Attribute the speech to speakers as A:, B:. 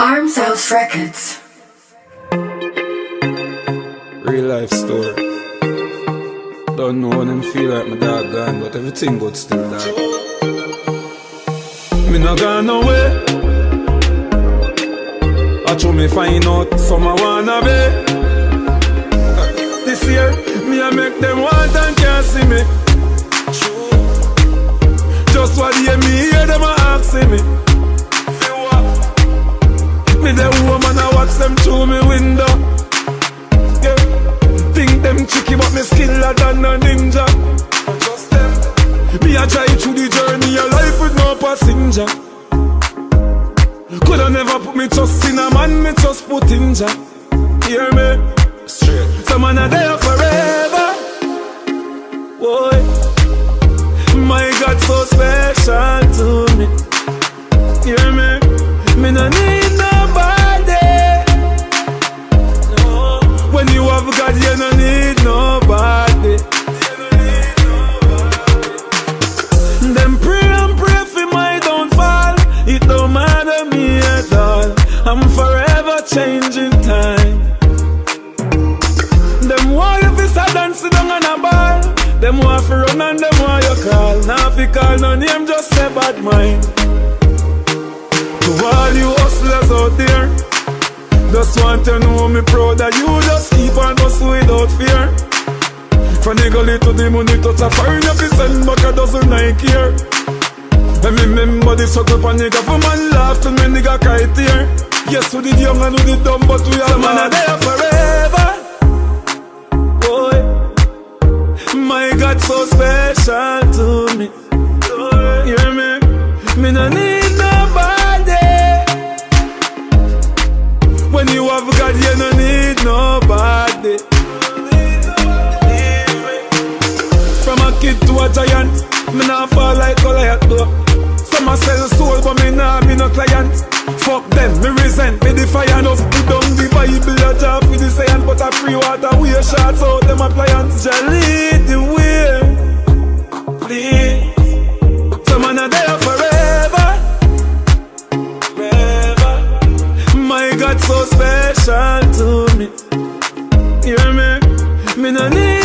A: Arms House Records.
B: Real life story. Don't know when them feel like my dog gone, but everything good still dog. Me not gone nowhere. I try me find out some I wanna be. This year, me I make them want and can't see me. Them through me window. Yeah. Think them tricky but me skiller than a ninja. Just them. Me a try through the journey of life with no passenger. Coulda never put me trust in a man, me just put in Jah. Hear me? Straight. Some man are there forever. Boy, my God so special to me. Hear? Me I'm forever changing time. Them want you fi sad and sit down on a ball. Them want fi run and them want you call. Now fi call no name, just say bad mind. To all you hustlers out there, just want to know me proud that you just keep on hustle without fear. From the gully to the money touch a foreign if you send back a dozen Nike here. And me remember the circle pan nigga for man laugh till me nigga cry tear. Yes, we did young and we did dumb, but we are man are there forever. Boy, my God so special to me. Hear me? Me no need nobody. When you have God, you no need nobody. From a kid to a giant, me nah fall like Goliath. Some a sell soul, but me nah be no client. Fuck them, me resent, me defiant of Put down the Bible, a job with the science But a free water, we a shots out them appliance. Just lead the way, please. Some man are there forever Forever. My God so special to me. Hear me? Me no need